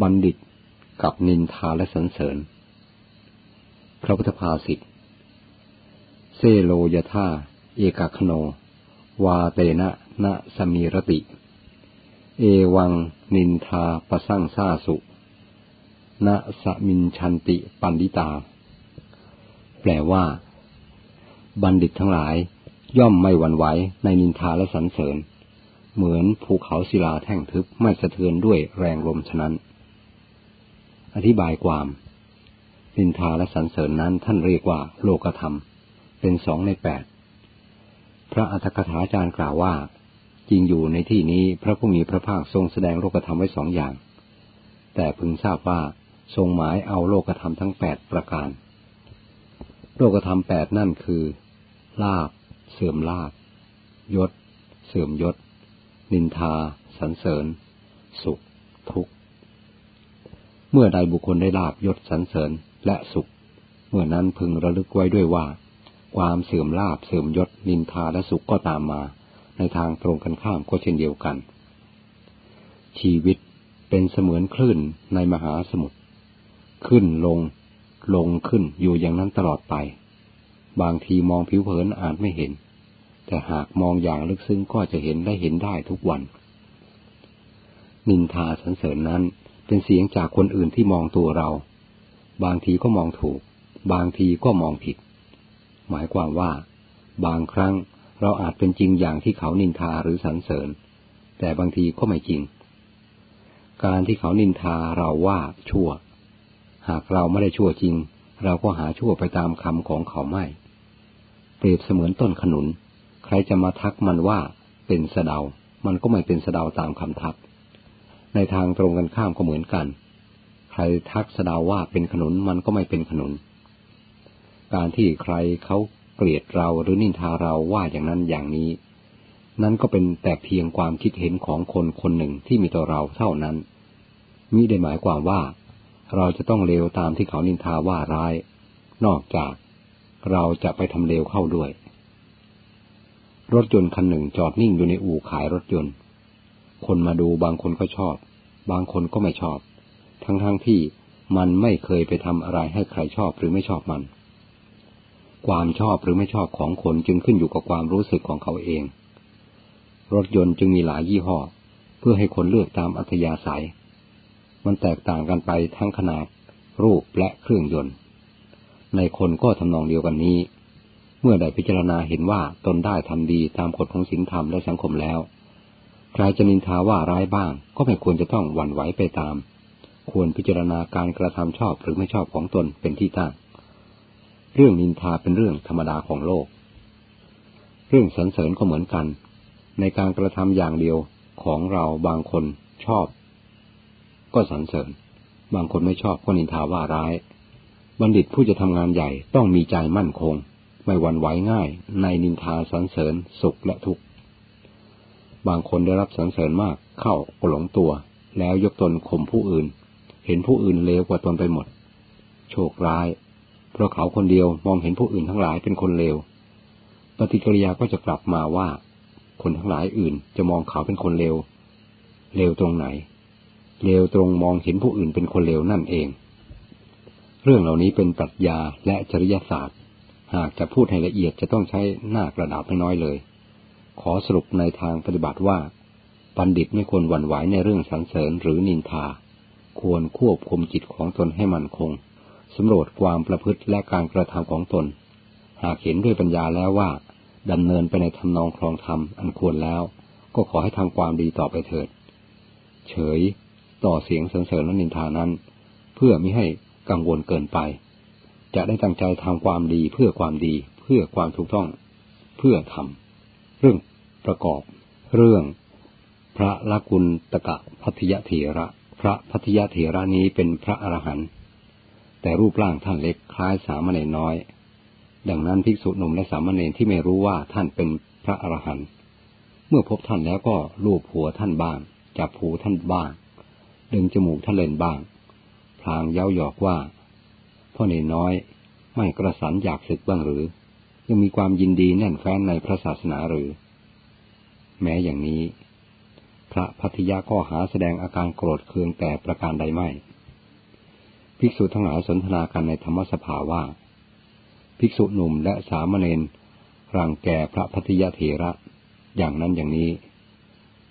บัณฑิตกับนินทาและสรรเสริญ พระพุทธภาษิตเซโลยธาเอกคโน วาเตนะนะสมีรติ เอวังนินทาปะสั่งซาสุนะสมินชันติปันดิตา แปลว่า บัณฑิตทั้งหลาย ย่อมไม่หวั่นไหวในนินทาและสรรเสริญ เหมือนภูเขาศิลาแท่งทึบไม่สะเทือนด้วยแรงลมฉะนั้น อธิบายความนินทาและสรรเสริญนั้นท่านเรียกว่าโลกธรรม เป็นสองในแปด พระอัฏฐกถาจารย์กล่าวว่า จริงอยู่ในที่นี้พระผู้มีพระภาคทรงแสดงโลกธรรมไว้สองอย่าง แต่พึงทราบว่าทรงหมายเอาโลกธรรมทั้งแปดประการ โลกธรรมแปดนั่นคือ ลาบ เสื่อมลาบ ยศ เสื่อมยศ นินทา สรรเสริญ สุข ทุกข์ เมื่อใดบุคคลได้ลาบยศสรรเสริญและสุข เมื่อนั้นพึงระลึกไว้ด้วยว่า ความเสื่อมลาบเสื่อมยศนินทาและสุขก็ตามมา ในทางตรงกันข้ามก็เช่นเดียวกัน ชีวิตเป็นเสมือนคลื่นในมหาสมุทรขึ้นลง ลงขึ้นอยู่อย่างนั้นตลอดไป บางทีมองผิวเผินอาจไม่เห็น แต่หากมองอย่างลึกซึ้งก็จะเห็นได้เห็นได้ทุกวัน นินทาสรรเสริญนั้น เป็นเสียงจากคนอื่นที่มองตัวเรา บางทีก็มองถูก บางทีก็มองผิด หมายความว่า บางครั้งเราอาจเป็นจริงอย่างที่เขานินทาหรือสรรเสริญ แต่บางทีก็ไม่จริง การที่เขานินทาเราว่าชั่ว หากเราไม่ได้ชั่วจริง เราก็หาชั่วไปตามคำของเขาไม่ เปรียบเสมือนต้นขนุน ใครจะมาทักมันว่าเป็นสะเดา มันก็ไม่เป็นสะเดาตามคำทัก ในทางตรงกันข้ามก็เหมือนกัน ใครทักสดาว่าเป็นขนุนมันก็ไม่เป็นขนุน การที่ใครเขาเกลียดเราหรือนินทาเราว่าอย่างนั้นอย่างนี้ นั่นก็เป็นแต่เพียงความคิดเห็นของคนคนหนึ่งที่มีต่อเราเท่านั้นมิได้หมายความว่า เราจะต้องเลวตามที่เขานินทาว่าร้าย นอกจากเราจะไปทำเลวเข้าด้วย รถยนต์คันหนึ่งจอดนิ่งอยู่ในอู่ขายรถยนต์ คนมาดูบางคนก็ชอบ บางคนก็ไม่ชอบ ทั้งๆทที่มันไม่เคยไปทำอะไรให้ใครชอบหรือไม่ชอบมัน ความชอบหรือไม่ชอบของคนจึงขึ้นอยู่กับความรู้สึกของเขาเอง รถยนต์จึงมีหลายยี่ห้อ เพื่อให้คนเลือกตามอัธยาศัย มันแตกต่างกันไปทั้งขนาด รูปและเครื่องยนต์ ในคนก็ทำนองเดียวกันนี้ เมื่อได้พิจารณาเห็นว่าตนได้ทำดีตามกฎของศีลธรรมและสังคมแล้ว ใครจะนินทาว่าร้ายบ้าง ก็ไม่ควรจะต้องหวั่นไหวไปตาม ควรพิจารณาการกระทำชอบหรือไม่ชอบของตนเป็นที่ตั้ง เรื่องนินทาเป็นเรื่องธรรมดาของโลก เรื่องสรรเสริญก็เหมือนกัน ในการกระทำอย่างเดียวของเราบางคนชอบ ก็สรรเสริญ บางคนไม่ชอบก็นินทาว่าร้าย บัณฑิตผู้จะทำงานใหญ่ต้องมีใจมั่นคง ไม่หวั่นไหวง่าย ในนินทาสรรเสริญสุขและทุกข์ บางคนได้รับสรรเสริญมากเข้าก็หลงตัว แล้วยกตนข่มผู้อื่น เห็นผู้อื่นเลวกว่าตนไปหมด โชคร้าย เพราะเขาคนเดียวมองเห็นผู้อื่นทั้งหลายเป็นคนเลวปฏิกิริยาก็จะกลับมาว่า คนทั้งหลายอื่นจะมองเขาเป็นคนเลวเลวตรงไหนเลวตรงมองเห็นผู้อื่นเป็นคนเลวนั่นเอง เรื่องเหล่านี้เป็นปรัชญาและจริยศาสตร์ หากจะพูดให้ละเอียดจะต้องใช้หน้ากระดาษไม่น้อยเลย ขอสรุปในทางปฏิบัติว่า บัณฑิตไม่ควรหวั่นไหวในเรื่องสรรเสริญหรือนินทา ควรควบคุมจิตของตนให้มั่นคงสำรวจความประพฤติและการกระทำของตน หากเห็นด้วยปัญญาแล้วว่าดำเนินไปในทำนองครองธรรมอันควรแล้ว ก็ขอให้ทำความดีต่อไปเถิด เฉย ต่อเสียงสรรเสริญและนินทานั้น เพื่อไม่ให้กังวลเกินไป จะได้ตั้งใจทำความดีเพื่อความดี เพื่อความถูกต้อง เพื่อทำ เรื่องประกอบ เรื่อง พระละกุลตกะพัทยเถระ พระพัทยเถระนี้เป็นพระอรหันต์แต่รูปร่างท่านเล็กคล้ายสามเณรน้อย ดังนั้นภิกษุหนุ่มและสามเณรที่ไม่รู้ว่าท่านเป็นพระอรหันต์เมื่อพบท่านแล้วก็ลูบหัวท่านบ้าง จับหูท่านบ้าง ดึงจมูกท่านเล่นบ้าง พลางเย้าหยอกว่าพ่อเนน้อยไม่กระสันอยากศึกบ้างหรือ ยังมีความยินดีแน่นแฟ้นในพระศาสนาหรือ แม้อย่างนี้ พระพัทยาก็หาแสดงอาการโกรธเคืองแต่ประการใดไม่ ภิกษุทั้งหลายสนทนากันในธรรมสภาว่า ภิกษุหนุ่มและสามเณรรังแกพระพัทยาเถระอย่างนั้นอย่างนี้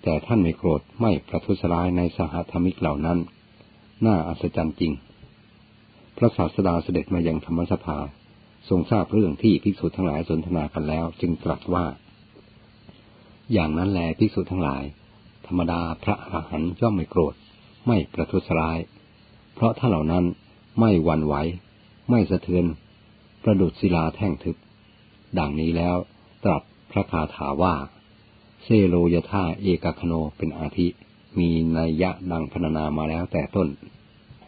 แต่ท่านไม่โกรธไม่ประทุษร้ายในสหธรรมิกเหล่านั้น น่าอัศจรรย์จริง พระศาสดาเสด็จมายังธรรมสภา ทรงทราบเรื่องที่ภิกษุทั้งหลายสนทนากันแล้ว จึงตรัสว่า อย่างนั้นแลภิกษุทั้งหลาย ธรรมดาพระอรหันย่อมไม่โกรธ ไม่ประทุษร้าย เพราะถ้าเหล่านั้นไม่หวั่นไหวไม่สะเทือน ประดุษศิลาแท่งทึบดังนี้แล้วตรัสพระคาถาว่า เซโลยธาเอกคโนเป็นอาทิ มีนัยยะดังพรรณนามาแล้วแต่ต้น